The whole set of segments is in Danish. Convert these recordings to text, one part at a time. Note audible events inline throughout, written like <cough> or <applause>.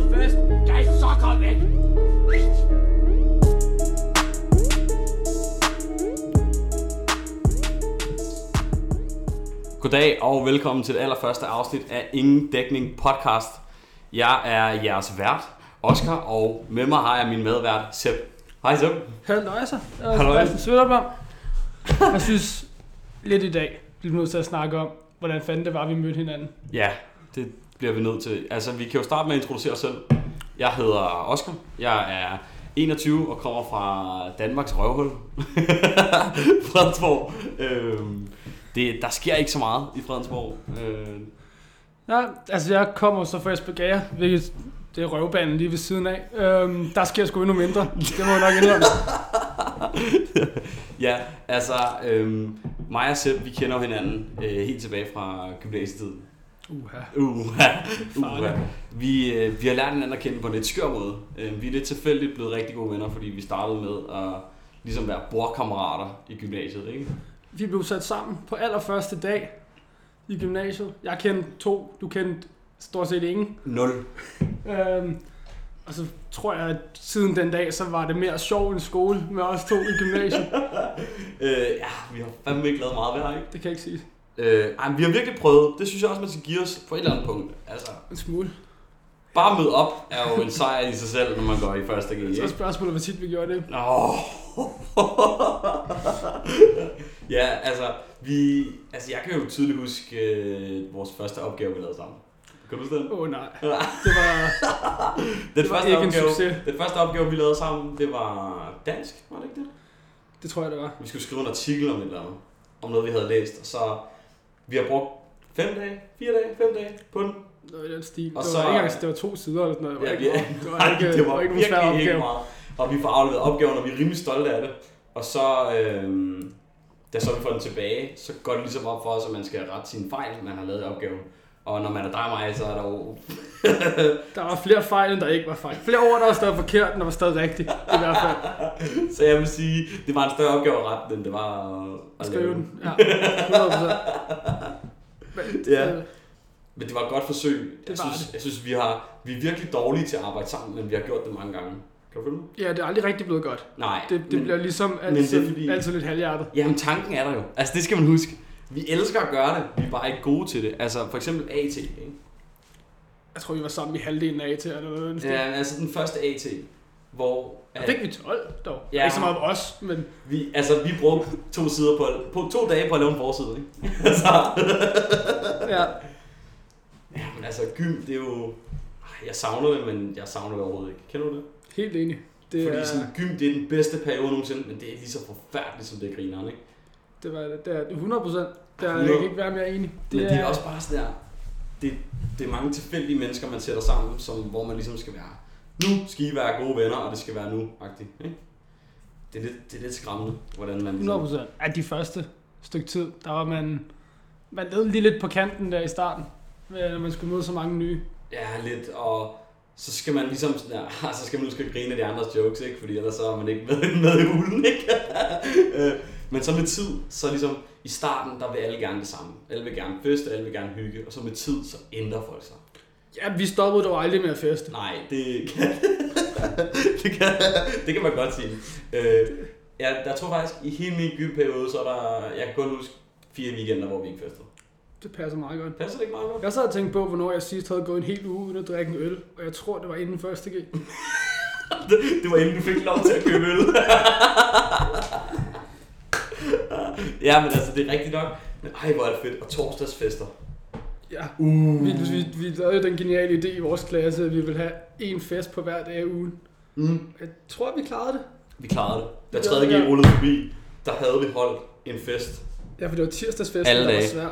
noget fest. Jeg så kom væk. Goddag og velkommen til det allerførste afsnit af Ingen Dækning podcast. Jeg er jeres vært, Oscar, og med mig har jeg min medvært, Sepp. Hej Sepp. Halløj så. Jeg Halløj. Jeg synes lidt i dag, bliver vi nødt til at snakke om, hvordan fanden det var, vi mødte hinanden. Ja, det bliver vi nødt til. Altså, vi kan jo starte med at introducere os selv. Jeg hedder Oscar. Jeg er 21 og kommer fra Danmarks røvhul. <laughs> Fredensborg. Øhm, det, der sker ikke så meget i Fredensborg. Øh, Ja, altså jeg kommer så fra Esbjerg, hvilket det er røvbanen lige ved siden af. Øhm, der sker sgu endnu mindre. Det må jeg nok indrømme. <laughs> ja, altså, øhm, mig og Sepp, vi kender hinanden øh, helt tilbage fra gymnasietiden. Uha. Uha, uha. Vi, øh, vi har lært hinanden at kende på en lidt skør måde. Øh, vi er lidt tilfældigt blevet rigtig gode venner, fordi vi startede med at ligesom være bordkammerater i gymnasiet, ikke? Vi blev sat sammen på allerførste dag i gymnasiet. Jeg kendte to, du kendte stort set ingen. Nul. Øhm, og så tror jeg, at siden den dag, så var det mere sjov end skole med os to i gymnasiet. <laughs> Øh, ja, vi har fandme ikke lavet meget værd, ikke? Det kan jeg ikke sige. Øh, ej, vi har virkelig prøvet. Det synes jeg også, man skal give os på et eller andet punkt. Altså, En smule. bare møde op er jo en sejr i sig selv, når man går i første G, Så er spørgsmålet, hvor tit vi gjorde det. Åh. <laughs> ja, altså, vi, altså, jeg kan jo tydeligt huske øh, vores første opgave, vi lavede sammen. Kan du huske den? Åh oh, nej. Det var... <laughs> Den Det var første, ikke en opgave, succes. den første opgave, vi lavede sammen, det var dansk, var det ikke det? Det tror jeg, det var. Vi skulle skrive en artikel om et eller andet, om noget, vi havde læst, og så, vi har brugt fem dage, fire dage, fem dage på den. Noget i den stil. Og det så- var ikke engang, det var to sider eller sådan noget. Det var, Ja, ikke, det var ikke, det var ikke nogen svær ikke meget. Og vi får afleveret opgaven, og vi er rimelig stolte af det. Og så, øhm, da så vi får den tilbage, så går det ligesom op for os, at man skal rette sine fejl, man har lavet i opgaven. Og når man er mig, så er der jo... <laughs> Der var flere fejl, end der ikke var fejl. Flere ord, der var stadig forkert, end der var stadig rigtigt. I hvert fald. <laughs> så jeg vil sige, det var en større opgave at rette, end det var at, Jeg lave den. Ja, 100%. <laughs> Men, Ja. øh, Men det var et godt forsøg. Jeg var synes, jeg synes vi, har, vi er virkelig dårlige til at arbejde sammen, men vi har gjort det mange gange. Kan du følge mig? Ja, det er aldrig rigtig blevet godt. Nej. Det, det men, bliver ligesom men det er altid, fordi- altid lidt halvhjertet. Jamen tanken er der jo. Altså det skal man huske. Vi elsker at gøre det, vi er bare ikke gode til det. Altså for eksempel AT. Ikke? Jeg tror, vi var sammen i halvdelen af til eller noget. Ja, altså den første AT, hvor Der fik vi 12 dog. Ja. Ikke så meget om os, men vi, altså, vi brugte to, sider på, på, to dage på at lave en forside. Ikke? <laughs> altså, ja. ja, men altså gym, det er jo... Jeg savner det, men jeg savner det overhovedet ikke. Kender du det? Helt enig. Det, Fordi er, sådan, gym, det er den bedste periode nogensinde, men det er lige så forfærdeligt, som det er grineren, ikke? Det, var, det er 100 procent. Der jeg 100. kan ikke være mere enig. Det men det er også bare sådan der, det, det er mange tilfældige mennesker, man sætter sammen, som, hvor man ligesom skal være, nu skal I være gode venner, og det skal være nu-agtigt. Ikke? Det, er lidt, det er lidt skræmmende, hvordan man 100 ligesom, procent. At de første stykke tid, der var man... Man led lige lidt på kanten der i starten, øh, når man skulle møde så mange nye. ja, lidt, og så skal man ligesom sådan der, <laughs> så skal man huske at grine af de andres jokes, ikke? fordi ellers så er man ikke med, <laughs> med i ulen, ikke? <laughs> Men så med tid, så ligesom i starten, der vil alle gerne det samme. Alle vil gerne feste, alle vil gerne hygge, og så med tid, så ændrer folk sig. Ja, vi stoppede dog aldrig med at feste. Nej, det kan, <laughs> det kan, det kan man godt sige. Øh, ja, der tror faktisk, i hele min gymperiode, så er der, jeg kan kun huske fire weekender, hvor vi ikke festede. Det passer meget godt. Passer det ikke meget godt? Jeg sad og tænkte på, hvornår jeg sidst havde gået en hel uge uden at drikke en øl, og jeg tror, det var inden første G. <laughs> Det, det var inden du fik lov til at købe øl. <laughs> ja, men altså, det er rigtigt nok. Men ej, hvor er det fedt. Og torsdagsfester. Ja, Uh. vi, vi, vi lavede den geniale idé i vores klasse, at vi ville have en fest på hver dag af ugen. Mm. Jeg tror, vi klarede det. Vi klarede det. Da Ja, 3. G rullede forbi, der havde vi holdt en fest. Ja, for det var tirsdagsfesten, Alle der var dage. svær.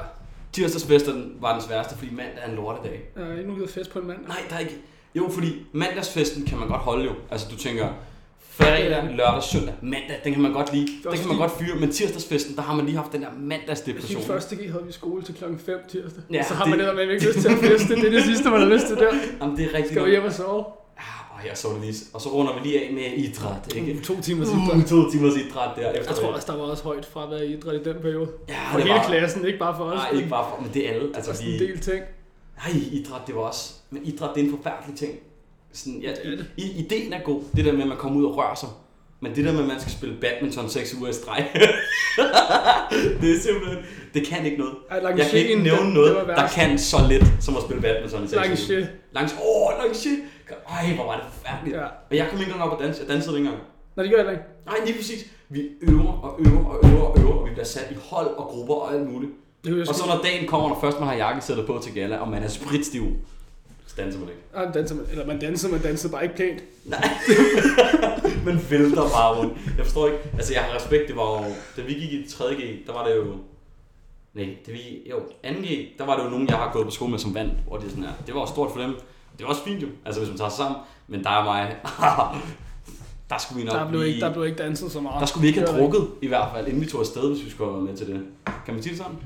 Tirsdagsfesten var den sværeste, fordi mandag er en lortedag. Jeg har ikke nu givet fest på en mandag. Nej, der er ikke... Jo, fordi mandagsfesten kan man godt holde jo. Altså, du tænker, fredag, lørdag, søndag, mandag, den kan man godt lide. Den kan man godt fyre, men tirsdagsfesten, der har man lige haft den der Jeg mandagsdepression. synes, første G havde vi skole til klokken 5 tirsdag. Ja, så har det- man det, man ikke lyst til at feste. Det er det sidste, man har lyst til der. Jamen, det er rigtigt Skal vi hjem og sove? Ah, åh, jeg så det lige. Og så runder vi lige af med idræt, ikke? Uh, to timer Uh, sidste. to timers idræt der efter Jeg tror det. også, der var også højt fra at være i idræt i den periode. Ja, For det hele var... klassen, ikke bare for os. Nej, ikke bare for, men det er alle. Altså, Altså, en de... del ting. Nej, idræt, det var også... Men idræt, det er en forfærdelig ting. Sådan, ja, Det er det. i, ideen er god, det der med, at man kommer ud og rører sig. Men det der med, at man skal spille badminton 6 uger i streg, <laughs> det er simpelthen, det kan ikke noget. Ej, Jeg kan ikke nævne det- noget, der værst. kan så let, som at spille badminton i 6 uger. Langchen. Langs, åh, oh, Langche. Ej, hvor var det forfærdeligt. Ja. Og jeg kom ikke engang op og danse. Jeg dansede ikke engang. Nå, det gør jeg ikke. Nej, lige præcis. Vi øver og øver og øver og øver, og vi bliver sat i hold og grupper og alt muligt. Og så når dagen kommer, når først man har jakkesættet på til gala, og man er spritstiv, så danser man ikke. Ej, man danser, eller man danser, man danser bare ikke pænt. Nej. <laughs> man vælter bare rundt. Jeg forstår ikke. Altså, jeg har respekt. Det var jo... Da vi gik i 3.G, der var det jo... Nej, det vi... Jo, 2G, der var det jo nogen, jeg har gået på skole med som vand. Hvor det sådan her. Det var jo stort for dem. Det var også fint jo. Altså, hvis man tager sig sammen. Men der er mig... <laughs> der skulle vi nok Der blev, ikke, der blev ikke danset så meget. der skulle vi ikke have drukket, i hvert fald, inden vi tog afsted, hvis vi skulle have været med til det. Kan man sige det sådan?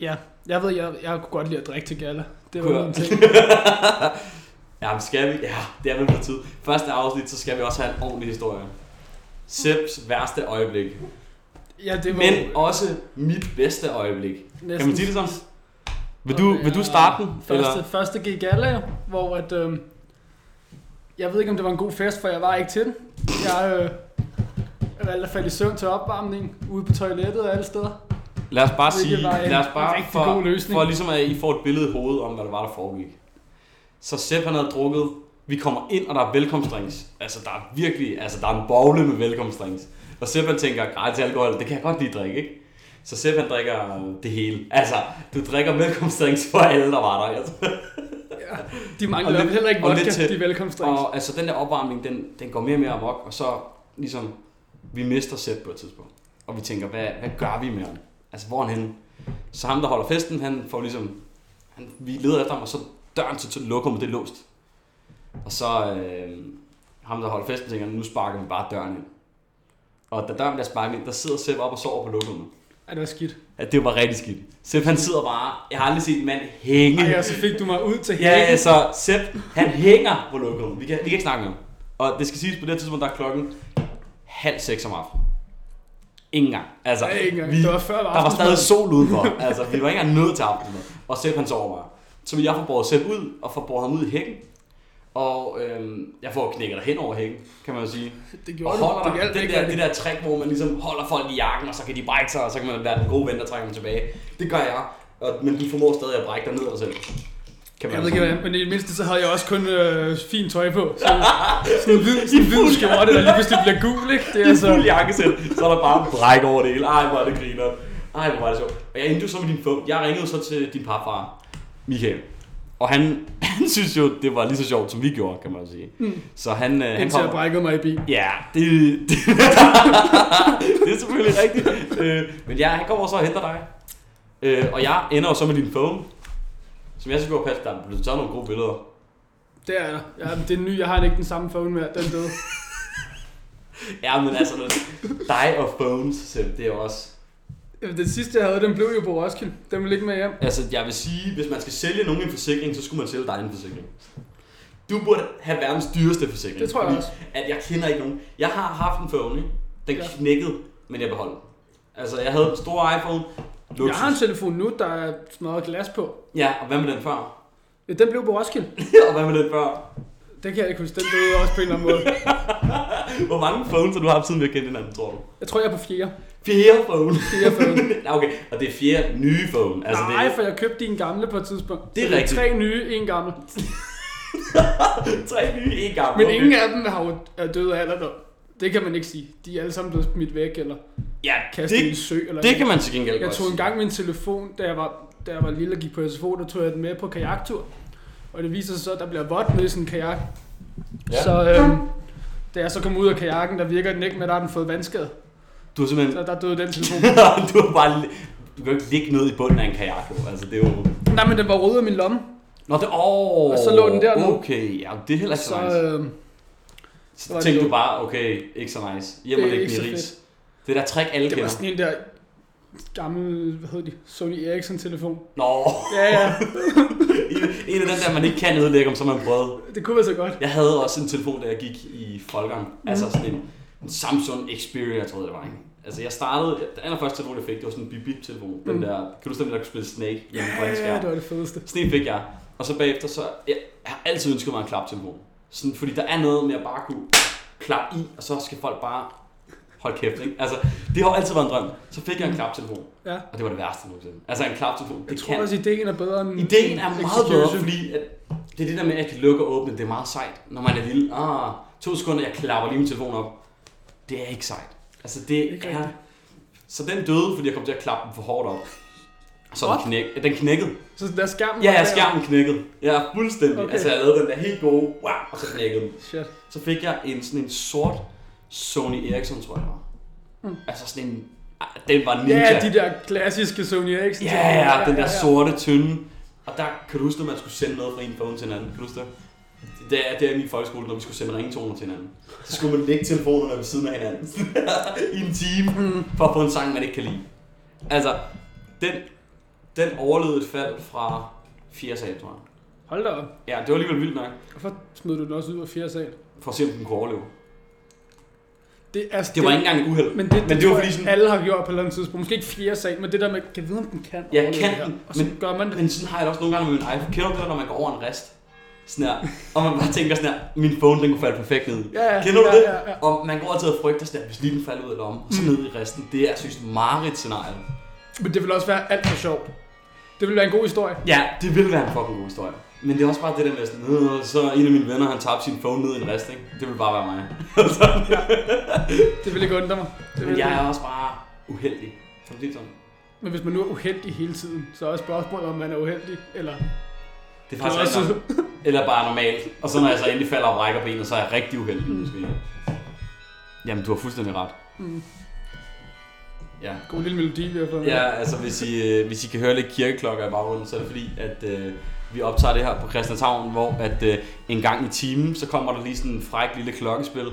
Ja, jeg ved, jeg, jeg kunne godt lide at drikke til gala. Det var min ting. <laughs> Ja, men skal vi? Ja, det er på tid. Første afsnit, så skal vi også have en ordentlig historie. Seps værste øjeblik. Ja, det var Men også mit bedste øjeblik. næsten... Kan man sige det sådan? Vil du, vil du starte den? Første, Eller? første gik gala, hvor at, øh, jeg ved ikke, om det var en god fest, for jeg var ikke til den. Jeg øh, valgte at falde i søvn til opvarmning, ude på toilettet og alle steder. Lad os bare sige, lad os bare for, for ligesom at I får et billede i hovedet om, hvad det var, der foregik. Så Sepp han havde drukket, vi kommer ind, og der er velkomstdrinks. Altså, der er virkelig, altså, der er en bogle med velkomstdrinks. Og Sepp han tænker, gratis alkohol, det kan jeg godt lige drikke, ikke? Så Sepp han drikker det hele. Altså, du drikker velkomstdrinks for alle, der var der. Altså. Ja, de mangler Og lidt- heller ikke vodka, til- de velkomstdrinks. Og altså, den der opvarmning, den, den går mere og mere amok, og så ligesom, vi mister Sepp på et tidspunkt. Og vi tænker, hvad, hvad gør vi med ham? Altså, hvor er han henne? Så ham, der holder festen, han får ligesom, han, vi leder efter ham, og så døren til, til lokummet, det er låst. Og så øh, ham, der holder festen, tænker, nu sparker vi bare døren ind. Og da døren bliver sparket ind, der sidder Sepp op og sover på lokummet. Ej, det var skidt. Ja, det var rigtig skidt. Sepp, han sidder bare, jeg har aldrig set en mand hænge. Ej, og så fik du mig ud til Ja, hækken. ja, så Sepp, han hænger på lokummet. Vi kan, vi kan ikke snakke ham. Og det skal siges på det tidspunkt, der er klokken halv seks om aftenen. Ingen gang. Altså, Ja, ikke engang. vi, Det var før der var stadig sol udenfor. altså, vi var ikke engang nødt til aftensmad. Og Sepp han sover bare. Så jeg få båret Sepp ud, og få båret ham ud i hækken. Og øhm, jeg får knækket dig hen over hækken, kan man jo sige. Det Og gjorde du. holder Det dig, hjalp det, ikke der, det der trick, hvor man ligesom holder folk i jakken, og så kan de brække sig, og så kan man være den gode ven, der trækker dem tilbage. Det gør jeg. Og, men du formår stadig at brække dig ned af dig selv. Kan Jeg jo ved ikke, sige. hvad, men i det mindste så havde jeg også kun øh, fint tøj på. Så, sådan en hvid, <laughs> sådan en hvid skjorte, der lige pludselig bliver gul, ikke? Det er I altså... fuld jakkesæt, så er der bare bræk over det hele. Ej, hvor er det griner. Ej, hvor var det sjovt. Og jeg endte jo så med din phone. Jeg ringede så til din parfar, Michael. Og han, <laughs> han synes jo, det var lige så sjovt, som vi gjorde, kan man sige. Mm. Så han, øh, han Indtil jeg kom... brækkede mig i bil. Ja, det, det, <laughs> det er selvfølgelig rigtigt. Øh, men ja, han kommer så og henter dig. Øh, og jeg ender jo så med din phone, som jeg synes går passe. Der er blevet taget nogle gode billeder. Det er der. Ja, men det er ny. Jeg har ikke den samme phone mere. Den døde. <laughs> Ja, men altså, dig og phones, Sepp, det er også... Jamen, Den sidste, jeg havde, den blev jo på Roskilde. Den vil ikke med hjem. Altså, jeg vil sige, hvis man skal sælge nogen en forsikring, så skulle man sælge dig en forsikring. Du burde have verdens dyreste forsikring. Det tror jeg også. At jeg kender ikke nogen. Jeg har haft en phone, ikke? Den Ja. knækkede, men jeg beholdt den. Altså, jeg havde en stor iPhone. Luksus. Jeg har en telefon nu, der er smadret glas på. Ja, og hvad med den før? Ja, den blev på Roskilde. <laughs> og hvad med den før? Det kan jeg ikke huske. Den døde også på en eller anden måde. <laughs> Hvor mange phones har du haft, siden vi har kendt hinanden, tror du? Jeg tror, jeg er på fjerde. Fjerde phone. Fjerde phone. <laughs> Okay, og det er fjerde nye phone. Altså, Nej, det for jeg købte din gamle på et tidspunkt. Det er Så rigtigt. tre nye, en gammel. er tre nye, en gammel. Men ingen af dem har jo er døde af alderdom. Det kan man ikke sige. De er alle sammen blevet smidt væk, eller Ja, kastet i en det, sø. Eller det kan man til gengæld Jeg tog engang min telefon, da jeg var, da jeg var lille og gik på SFO, der tog jeg den med på kajaktur. Og det viser sig så, at der bliver vådt nede i sådan en kajak. Ja. Så øhm, da jeg så kom ud af kajakken, der virker den ikke med, der har den fået vandskade. Du har simpelthen Så der døde den telefon. <laughs> du har bare... Du kan jo ikke ligge ned i bunden af en kajak, jo. Altså, det er jo... Nej, men den var rød af min lomme. Nå, det... Åh, Og så lå den dernede. Okay, ja, det er heller ikke så, Så nice. Så var det tænkte du bare, okay, ikke så nice. Hjem og Det lægge så ris. Det der trick, alle det var kender. sådan en der gammel, hvad hedder de, Sony Ericsson telefon. Nå, Ja, ja, <laughs> en, af den der, man ikke kan nedlægge, om så man prøvede. det kunne være så godt. Jeg havde også en telefon, da jeg gik i Folkeren. Altså sådan en, en Samsung Xperia, tror jeg det var. Ikke? Altså jeg startede, den allerførste telefon, jeg fik, det var sådan en bip-bip-telefon. Den Mm. der, kan du huske den, der kunne spille Snake Ja, skærm? det var det fedeste. Sådan en fik jeg. Og så bagefter, så jeg, jeg har altid ønsket mig en klaptelefon. Sådan, fordi der er noget med at bare kunne klappe i, og så skal folk bare holde kæft, ikke? Altså, det har altid været en drøm. Så fik jeg en klaptelefon, Ja. og det var det værste nogensinde. Altså, en klaptelefon, Jeg det tror kan... også, ideen er bedre end Ideen er meget bedre, fordi at det er det der med, at jeg kan lukke og åbne, det er meget sejt, når man er lille. Ah, to sekunder, jeg klapper lige min telefon op. Det er ikke sejt. Altså, det Ikke er... rigtigt. Så den døde, fordi jeg kom til at klappe den for hårdt op. Så den, knæk, den knækkede. Så der er skærmen Ja, ja, skærmen knækkede. Ja, fuldstændig. Okay. Altså, jeg lavede den der helt gode, wow, og så knækkede den. Shit. Så fik jeg en sådan en sort Sony Ericsson, tror jeg var. Mm. Altså sådan en, den var ninja. Ja, de der klassiske Sony Ericsson. ja, ja, den der sorte, tynde. Og der kan du huske, at man skulle sende noget fra en phone til en anden. Kan du huske det? Det er, det er min folkeskole, når vi skulle sende ringtoner til hinanden. Så skulle man lægge telefonerne ved siden af hinanden <laughs> i en time, Mm. for at få en sang, man ikke kan lide. Altså, den, den overlevede et fald fra 4. sal, tror jeg. Hold da op. Ja, det var alligevel vildt nok, Hvorfor smed du den også ud af fjerde sal? for at se, om den kunne overleve. Det, altså, Det var ikke engang et uheld. Men det, det, men det var fordi jeg, sådan, alle har gjort på et eller andet tidspunkt. Måske ikke fjerde sal, men det der med, kan jeg vide, om den kan Ja, kan den, Og så men- gør man det. Men sådan har jeg det også nogle gange med min iPhone. Kender du det, når man går over en rest? Sådan her. Og man bare tænker sådan her, min phone den kunne falde perfekt ned. Ja, ja, Kender du ja, det? Ja, ja. Og man går altid og frygter sådan her, hvis lige den falder ud af lommen, og så Mm. ned i resten. Det er, synes mareridt scenarie. Men det vil også være alt for sjovt. Det vil være en god historie. Ja, det vil være en fucking god historie. Men det er også bare det der med sådan, øh, så en af mine venner, han tabte sin phone ned i en rest, ikke? Det vil bare være mig. <laughs> Det vil ikke undre mig. Det Men jeg er også bare uheldig. Kan du sige sådan? Men hvis man nu er uheldig hele tiden, så er også spørgsmålet, om man er uheldig, eller... Det er faktisk også... Eller bare normalt. Og så når jeg så endelig falder og brækker benet, så er jeg rigtig uheldig Mm. måske. Jamen, du har fuldstændig ret. Mm, Ja. god lille melodi, vi har fået. Ja, altså hvis I, øh, hvis I kan høre lidt kirkeklokker i baggrunden, så er det fordi, at øh, vi optager det her på Christianshavn, hvor at øh, en gang i timen, så kommer der lige sådan en fræk lille klokkespil,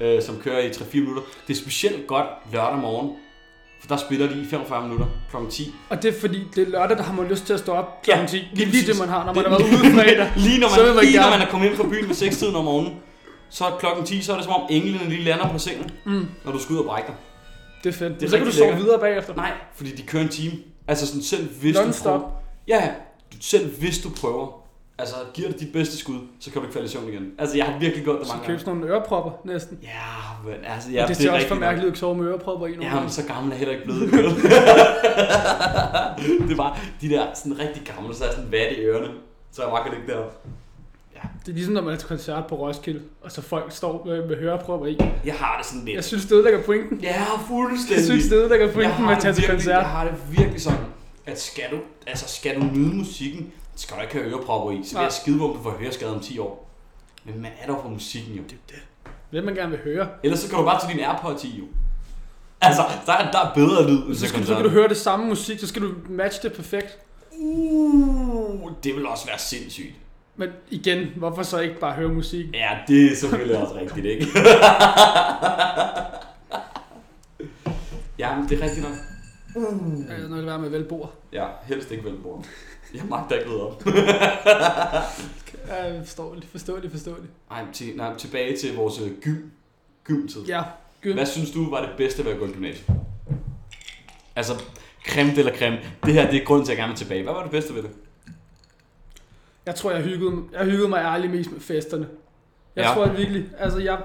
øh, som kører i 3-4 minutter. Det er specielt godt lørdag morgen, for der spiller de i 45 minutter kl. 10. Og det er fordi, det er lørdag, der har man lyst til at stå op kl. Ja, 10. lige Det er lige præcis. det, man har, når man Det- har været ude fredag. <laughs> lige når Så man, man lige når man er kommet ind fra byen ved 6-tiden om morgenen, så klokken 10, så er det som om englene lige lander på sengen, Mm, når du skal ud og brække dig. Det er fedt. Det Det er så kan du sove videre bagefter. Nej, fordi de kører en time. Altså sådan selv hvis du Non-stop. prøver, ja, selv hvis du prøver, altså giver det dit bedste skud, så kan du ikke falde i søvn igen. Altså jeg har virkelig gjort det Så mange købe gange. sådan nogle ørepropper næsten. Ja, men altså Ja, ja, det ser også rigtig for mærkeligt at sove med ørepropper i nogle Ja, men gange. så gammel er heller ikke blevet. <laughs> det var de der sådan rigtig gamle, så er sådan vat i ørerne, så jeg bare kan ligge Det er ligesom, når man er til koncert på Roskilde, og så folk står med, med hørepropper i. Jeg har det sådan lidt. Jeg synes, det ødelægger pointen. Ja, fuldstændig. Jeg synes, det ødelægger pointen med at tage til koncert. Jeg har det virkelig sådan, at skal du, altså skal du nyde musikken, skal du ikke have ørepropper i. Så Nej. jeg skide på, om du får høreskade om 10 år. Men man er der på musikken jo. Det er det. Hvem man gerne vil høre. Ellers så kan du bare tage din AirPods i jo. Altså, der er, der er bedre lyd. Så skal, så kan du høre det samme musik, så skal du matche det perfekt. Uh, det vil også være sindssygt. Men igen, hvorfor så ikke bare høre musik? Ja, det er selvfølgelig også rigtigt, ikke? <laughs> ja, men det er rigtigt nok. Øh, når det var med velbord. Ja, helst ikke vel, bror. Jeg magter ikke op. Ja, forståeligt, forståeligt, forståeligt. Ej, til, nej, tilbage til vores øh, gym, gymtid. Ja, gym. Hvad synes du var det bedste ved at gå i gymnasiet? Altså, creme eller creme. Det her, det er grunden til, at jeg gerne vil tilbage. Hvad var det bedste ved det? Jeg tror, jeg hyggede, jeg hyggede mig ærligt mest med festerne. Jeg Ja. tror jeg virkelig, altså jeg,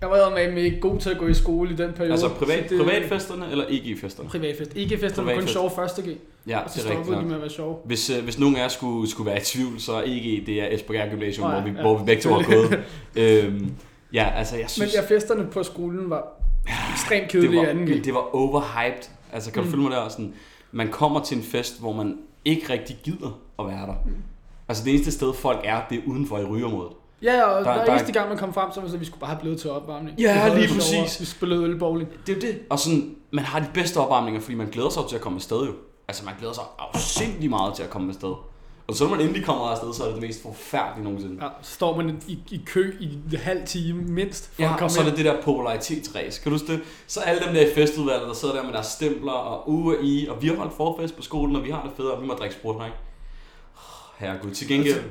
jeg var med med ikke god til at gå i skole i den periode. Altså privat, det- privatfesterne eller EG-festerne? Privatfest. Ikke festerne var kun sjove første G, Ja, og så det er rigtigt de med at være sjove. Hvis, øh, hvis nogen af jer skulle, skulle være i tvivl, så er EG, det er Esbjerg Gymnasium, ja, hvor, vi, ja, hvor vi begge to har gået. øhm, ja, altså jeg Men synes, ja, festerne på skolen var ekstremt kedelige i anden G. det var overhyped. Altså kan du Mm. følge mig der? Sådan, man kommer til en fest, hvor man ikke rigtig gider at være der. Mm. Altså det eneste sted folk er, det er udenfor i rygeområdet. Ja, og Der- der, der- hver eneste gang man kom frem, så var det, at vi skulle bare have blevet til opvarmning. Ja, lige præcis. Vi spillede ølbowling. Det er jo det. Og sådan, man har de bedste opvarmninger, fordi man glæder sig til at komme afsted jo. Altså man glæder sig afsindig meget til at komme afsted. Og så når man endelig kommer afsted, så er det det mest forfærdelige nogensinde. Ja, så står man i, i kø i en halv time mindst, for Ja, at og komme så er det det der popularitetsræs. Kan du huske det? Så alle dem der i festudvalget, der sidder der med deres stempler og uge i, og vi har holdt forfest på skolen, og vi har det fedt, og vi må drikke sprut ikke? Herregud, til gengæld,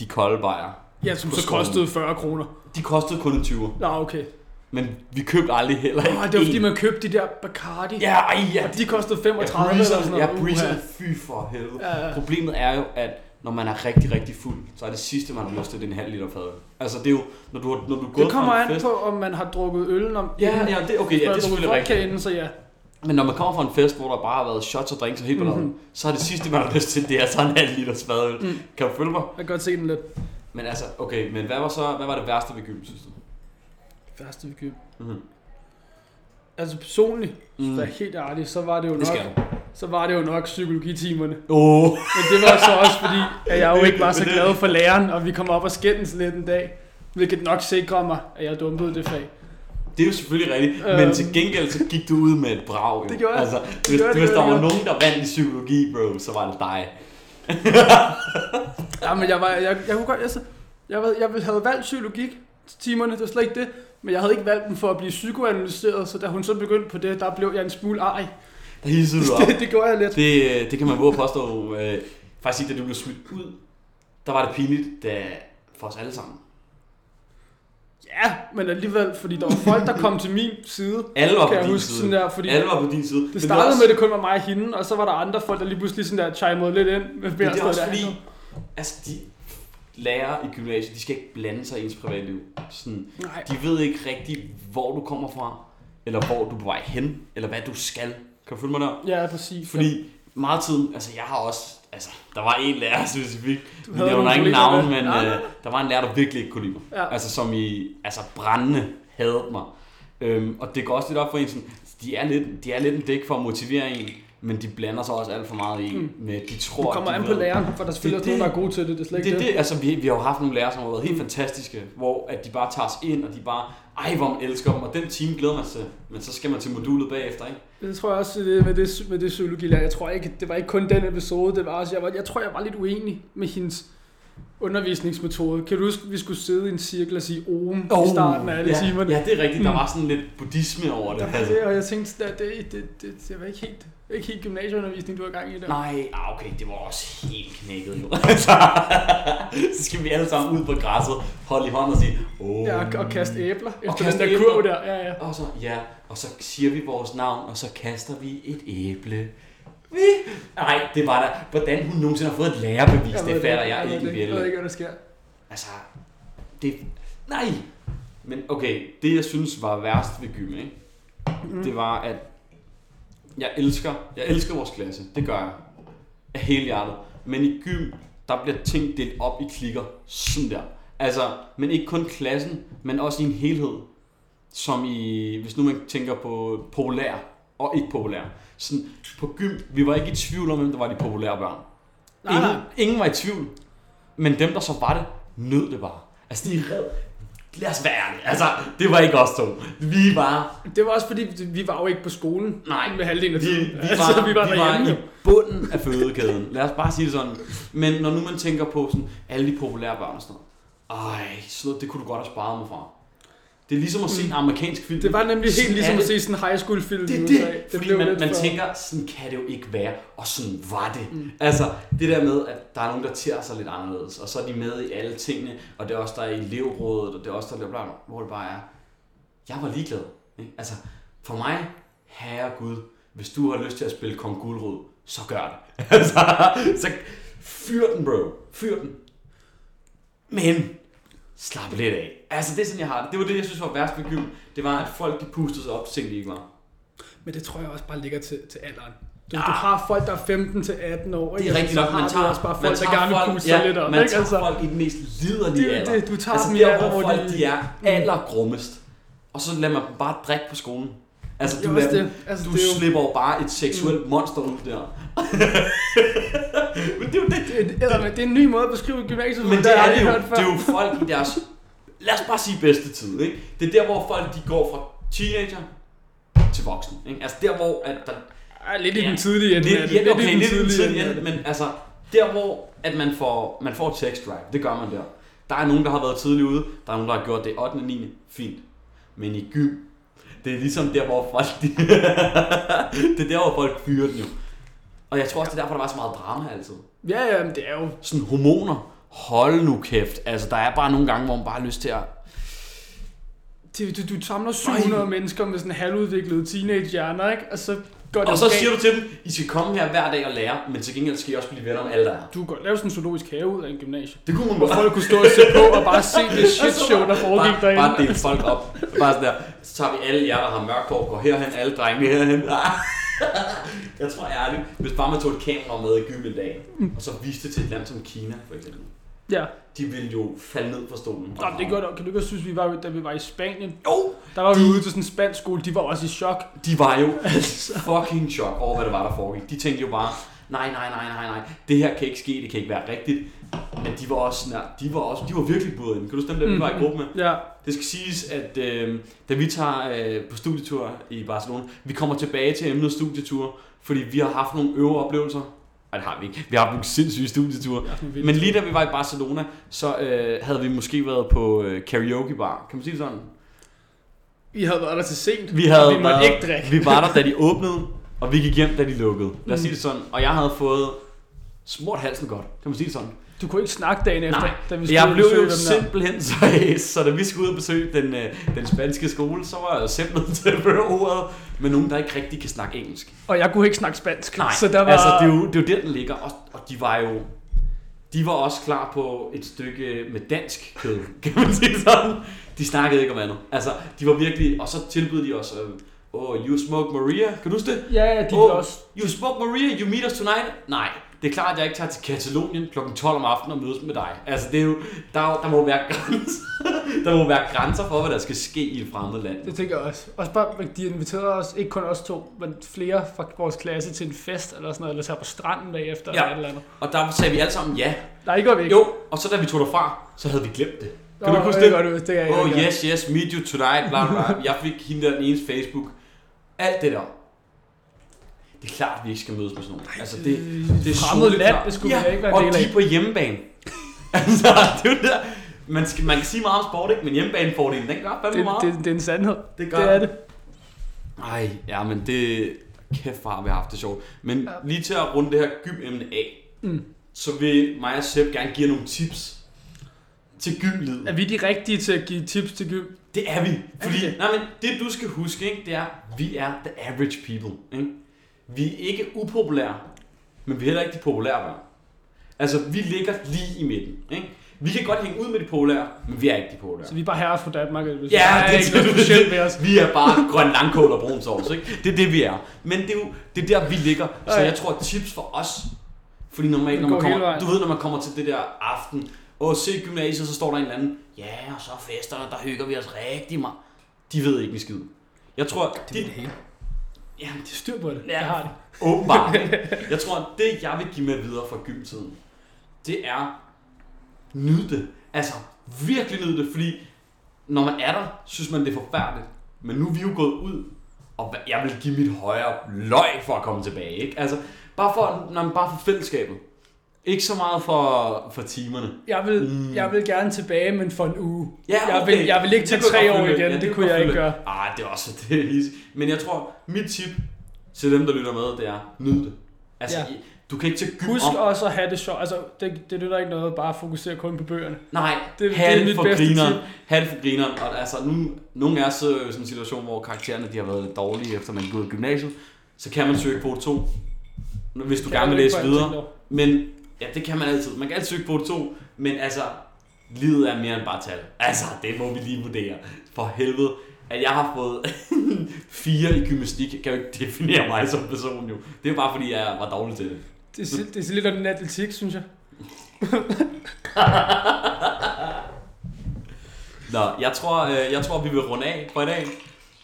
de kolde bajer, Ja, som så skolen. kostede 40 kroner. de kostede kun en 20'er. Nå, okay. Men vi købte aldrig heller ikke Åh, det var fordi, man købte de der Bacardi. Ja, ej, ja. Og de kostede Ja, 35 eller sådan noget. ja, breezerne, Uha. fy for helvede. Ja, ja. Problemet er jo, at når man er rigtig, rigtig fuld, så er det sidste, man har lyst til, det er en halv liter fadøl. Altså det er jo, når du, når du gået Det kommer an fest, på, om man har drukket øl. Om, Ja, ja, det, okay, ja, det er selvfølgelig rigtigt. Inden, så ja. Men når man kommer fra en fest, hvor der bare har været shots og drinks og helt Mhm. balladen, så er det sidste, man har lyst til, det er så en halv liter fadøl. Mm. Kan du følge mig? Jeg kan godt se den lidt. Men altså, okay, men hvad var så, hvad var det værste ved gym, synes du? Første vi købte. Mm-hmm. Altså personligt, mm. For helt ærlig, så var det jo Det nok, så var det jo nok psykologitimerne. Oh. Men det var så også fordi, at jeg jo <laughs> ikke var så det- glad for læreren, og vi kom op og skændes lidt en dag. Hvilket nok sikrer mig, at jeg dumpede det fag. Det er jo selvfølgelig rigtigt, Øhm. men til gengæld så gik du ud med et brag. Jo. Det gjorde jeg. Altså, Det hvis, gjorde jeg, det hvis der gjorde var jeg. nogen, der vandt i psykologi, bro, så var det dig. <laughs> Ja, men jeg var, jeg, jeg kunne godt, jeg, var, jeg ville have valgt psykologik timerne, det var slet ikke det. Men jeg havde ikke valgt dem for at blive psykoanalyseret, så da hun så begyndte på det, der blev jeg en smule ej. Der hissede du <laughs> op. Det, det gjorde jeg lidt. Det, det kan man våge at påstå. Øh, faktisk ikke, da du blev smidt ud, der var det pinligt da, for os alle sammen. Ja, men alligevel, fordi der var folk, der kom til min side. Alle var kan på jeg din huske side. sådan der, fordi Alle var på din side. Det startede også, med, at det kun var mig og hende, og så var der andre folk, der lige pludselig sådan der chimede lidt ind. Med Men det er også der. fordi, altså de lærere i gymnasiet, de skal ikke blande sig i ens privatliv. Sådan, Nej, de ved ikke rigtigt, hvor du kommer fra, eller hvor du er på vej hen, eller hvad du skal. Kan du følge mig der? ja, præcis. Fordi meget tiden, altså jeg har også, altså der var en lærer specifikt, havde nævner nogle ingen navn, men Nej, nej, øh, der var en lærer, der virkelig ikke kunne lide mig. Ja. Altså som i, altså brændende hadede mig. Øhm, og det går også lidt op for en sådan, de er lidt, de er lidt en dæk for at motivere en, men de blander sig også alt for meget i, Mm. med, de tror, Det kommer de an på læreren, for der er selvfølgelig Det også nogen, der er gode til det. Det er slet det ikke det. det, altså vi, vi har jo haft nogle lærere, som har været helt fantastiske, hvor at de bare tager os ind, og de bare, ej hvor man elsker dem, og den time glæder man sig til, men så skal man til modulet bagefter, ikke? Det tror jeg også det, med det, med det psykologilærer. Jeg tror ikke, det var ikke kun den episode, det var også, jeg, var, jeg tror, jeg var lidt uenig med hendes undervisningsmetode. Kan du huske, vi skulle sidde i en cirkel og sige om oh, i starten af alle ja, timerne? Ja, det er rigtigt, der Mm. var sådan lidt buddhisme over det. Der Altså. det, og jeg tænkte, at det, det, det, det, var ikke helt, ikke helt gymnasieundervisning, du var i gang i der. Nej, ah, okay, det var også helt knækket jo. <laughs> Så skal vi alle sammen ud på græsset, holde i hånd og sige, oh. Ja, og, og kaste æbler efter kaste den der æbler. kurv der. Ja, ja. Og så, ja, og så siger vi vores navn, og så kaster vi et æble. Vi? Nej, det var der. Hvordan hun nogensinde har fået et lærerbevis, det ved fatter jeg ved ikke det. Jeg ved ikke, hvad der sker. Altså, det... Nej! Men okay, det jeg synes var værst ved gym, ikke? Mm. det var, at jeg elsker, jeg elsker vores klasse. Det gør jeg. Af hele hjertet. Men i gym, der bliver ting delt op i klikker. Sådan der. Altså, men ikke kun klassen, men også i en helhed. Som i, hvis nu man tænker på populær og ikke populær. Sådan, på gym, vi var ikke i tvivl om, hvem der var de populære børn. Nej, ingen, nej. ingen var i tvivl. Men dem, der så var det, nød det bare. Altså, de red. Lad os være ærlige. Altså, det var ikke os to. Vi var Det var også fordi, vi var jo ikke på skolen Nej, med halvdelen af vi, tiden. vi, altså, var, vi var vi var i bunden af fødekæden. Lad os bare sige det sådan. Men når nu man tænker på sådan, alle de populære børn og sådan noget. Ej, sådan noget, det kunne du godt have sparet mig fra. Det er ligesom at se en amerikansk film. Mm. Det var nemlig helt Sådan ligesom er at det. se sådan en high school film Det i er USA. det, fordi blev man, man for- tænker, sådan kan det jo ikke være, og sådan var det. Mm. Altså, det der med, at der er nogen, der tager sig lidt anderledes, og så er de med i alle tingene, og det er også der er i elevrådet, og det er også der, der hvor det bare er, jeg var ligeglad. Ikke? Altså, for mig, herre Gud, hvis du har lyst til at spille Kong Guldrød, så gør det. <laughs> altså, så fyr den, bro. Fyr den. Men, slap lidt af. Altså, det er sådan, jeg har det. Det var det, jeg synes var værst ved gym. Det var, at folk de pustede sig op til ting, de ikke var. Men det tror jeg også bare ligger til, til alderen. Du, Ja. du har folk, der er 15 til 18 år. Det ikke? er rigtigt nok, man tager, også bare man folk, der tager gerne vil folk, sig lidt op. man ikke? tager Altså, folk i den mest liderlige det, er alder. det, du tager Altså dem der, hvor folk de... de er allergrummest. Og så lader man dem bare drikke på skolen. Altså, Det du, lader det. Altså, du det er jo- slipper jo bare et seksuelt monster ud der. <laughs> Men det er jo det. Det er, det er en ny måde at beskrive gymnasiet. på, Men det jeg er det jo. hørt før. Det er jo folk i deres, lad os bare sige bedste tid, ikke? Det er der, hvor folk de går fra teenager til voksen, ikke? Altså der, hvor at der, Ej, lidt i den tidlige ende. Lidt, det. okay, lidt i den tidlige ende, det. men altså, der hvor at man får, man får et sex drive, det gør man der. Der er nogen, der har været tidligt ude, der er nogen, der har gjort det 8. og 9. Fint. Men i gym, det er ligesom der, hvor folk, de, <laughs> det er der, hvor folk fyrer den jo. Og jeg tror også, det er derfor, der var så meget drama altid. Ja, ja, men det er jo... Sådan hormoner, hold nu kæft. Altså, der er bare nogle gange, hvor man bare har lyst til at... Du, du, du samler 700 Nej. mennesker med sådan halvudviklede teenagehjerner, ikke? Og så Godt, Og så siger du til dem, I skal komme her hver dag og lære, men til gengæld skal I også blive venner med alle der er. Du kan godt lave sådan en zoologisk have ud af en gymnasie. Det kunne man Hvor godt. folk kunne stå og se på og bare se <laughs> det shit show, der foregik bare, bare derinde. dele folk op. <laughs> Bare sådan der. Så tager vi alle jer, der har mørkt hår, går herhen, alle drengene herhen. <laughs> Jeg tror ærligt, hvis bare man tog et kamera med i gym en dag, og så viste det til et land som Kina, for eksempel. Ja, De ville jo falde ned fra stolen. Nå, det er godt. Kan du ikke synes, vi var, da vi var i Spanien, Jo, der var vi De- ude til sådan en spansk skole, de var også i chok. de var jo <laughs> fucking chok over, hvad det var, der foregik. De tænkte jo bare, nej, nej, nej, nej, nej, det her kan ikke ske, det kan ikke være rigtigt. Men de var også, her- de var også, de var virkelig budet. Kan du stemme dem, vi var i gruppe med? Ja, Det skal siges, at øh, da vi tager øh, på studietur i Barcelona, vi kommer tilbage til emnet studietur, fordi vi har haft nogle øvre oplevelser. Nej, det har vi ikke. Vi har haft nogle sindssyge studieture. Men lige da vi var i Barcelona, så øh, havde vi måske været på øh, karaoke bar. Kan man sige det sådan? vi havde været der til sent, Vi havde vi måtte været- ikke drikke. Vi var der, da de åbnede, og vi gik hjem, da de lukkede. Lad os Mm. sige det sådan. Og jeg havde fået smurt halsen godt. Kan man sige det sådan? Du kunne ikke snakke dagen efter, Nej, da vi skulle Jeg blev jo simpelthen så, <laughs> så da vi skulle ud og besøge den, øh, den spanske skole, så var jeg simpelthen <laughs> til at ordet med nogen, der ikke rigtig kan snakke engelsk. Og jeg kunne ikke snakke spansk, Nej, så der var... altså det er, jo, det er jo der, den ligger. Og, og de var jo de var også klar på et stykke med dansk kød, <laughs> kan man sige sådan. De snakkede ikke om andet. Altså, de var virkelig... Og så tilbød de os... Øh, oh, you smoke Maria. Kan du huske det? Ja, ja, de blev også... You smoke Maria, you meet us tonight? Nej, det er klart, at jeg ikke tager til Katalonien kl. 12 om aftenen og mødes med dig. Altså, det er jo, der, er der må være grænser. <laughs> der må være grænser for, hvad der skal ske i et fremmed land. Det tænker jeg også. Også bare, de inviterede os, ikke kun os to, men flere fra vores klasse til en fest eller sådan noget, eller så på stranden bagefter Ja. eller et eller andet. Og der sagde vi alle sammen ja. Nej, det gør vi ikke. Jo, og så da vi tog derfra, så havde vi glemt det. Kan du Åh, ikke huske det? Godt det jeg Oh yes, yes, meet you tonight, bla bla. Jeg fik hende der den ene Facebook. Alt det der. Det er klart, at vi ikke skal mødes med sådan nogen. Altså, det, det er fremmed land, det skulle ja, vi ikke være og del de af. er på hjemmebane. <laughs> altså, det er jo der. Man, skal, man kan sige meget om sport, ikke? men hjemmebanefordelen, den gør fandme Det, meget. det, det, er en sandhed. det gør Det er det. Ej, ja, men det... Kæft, hvor har vi haft det sjovt. Men Ja. lige til at runde det her gymemne af, Mm. så vil mig og Sepp gerne give nogle tips til gymlivet. Er vi de rigtige til at give tips til gym? Det er vi. Fordi, det? nej, men det du skal huske, ikke, det er, vi er the average people. Ikke? Vi er ikke upopulære, men vi er heller ikke de populære børn. Altså, vi ligger lige i midten. Ikke? Vi kan godt hænge ud med de populære, men vi er ikke de populære. Så vi er bare herre for Danmark. eller? Ja, er det, ikke noget specielt med os. Vi er bare grøn langkål og brun sovs, ikke? Det er det, vi er. Men det er jo det er der, vi ligger. Så jeg tror, tips for os, fordi normalt, når man kommer, du ved, når man kommer til det der aften, og se gymnasiet, så står der en eller anden, ja, og så festerne, der hygger vi os rigtig meget. De ved ikke en skid. Jeg tror, de, det hele. ja, De styr på det. Ja. Det har de. åbenbart. <laughs> Jeg tror, det, jeg vil give med videre fra gymtiden, det er nyd det. Altså, virkelig nyd det, fordi når man er der, synes man, det er forfærdeligt. Men nu er vi jo gået ud, og jeg vil give mit højre løg for at komme tilbage. Ikke? Altså, bare for, når man bare for fællesskabet. Ikke så meget for, for timerne. Jeg vil, Mm. jeg vil gerne tilbage, men for en uge. Ja, jeg, okay. vil, jeg vil ikke tage jeg tre år igen. Ja, det, det kunne jeg jeg ikke gøre. Ah, det er også det er easy. Men jeg tror, mit tip til dem, der lytter med, det er, nyd det. Altså, Ja. du kan ikke tage gym Husk om. også at have det sjovt. Altså, det, det nytter ikke noget bare at fokusere kun på bøgerne. Nej, Det- det, det er have det, for grineren. tip. Ha' det for grineren. Og altså, nu, nogle af os sidder jo i sådan en situation, hvor karaktererne de har været lidt dårlige, efter man er gået i gymnasiet. Så kan man søge kvote 2, hvis du Kan gerne vil læse videre. Men ja, det kan man altid. Man kan altid søge kvote 2, men altså, livet er mere end bare tal. Altså, det må vi lige vurdere. For helvede. At jeg har fået <laughs> fire i gymnastik, kan jo ikke definere mig som person jo. Det er bare fordi, jeg var dårlig til det. Det, er, det er lidt om den atletik, synes jeg. <laughs> Nå, jeg tror, øh, jeg tror, vi vil runde af for i dag.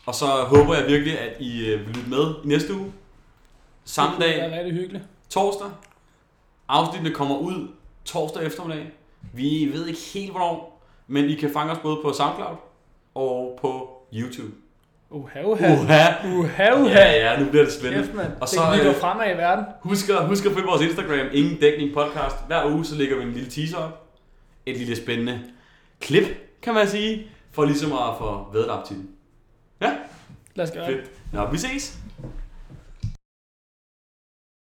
Og så håber jeg virkelig, at I øh, vil lytte med i næste uge. Samme Det dag, er rigtig hyggeligt. torsdag. Afsnittene kommer ud torsdag eftermiddag. Vi ved ikke helt hvornår, men I kan fange os både på SoundCloud og på YouTube. Uha, uha. Uha! Uha, uha. Ja, ja, nu bliver det spændende. Kæft. Og Det så, kan vi gå øh, fremad i verden. Husk at, husk at følge vores Instagram, Ingen Dækning Podcast. Hver uge så lægger vi en lille teaser op. Et lille spændende klip, kan man sige, for ligesom at få vædet op til. Ja, Lad os gøre det. Nå, vi ses.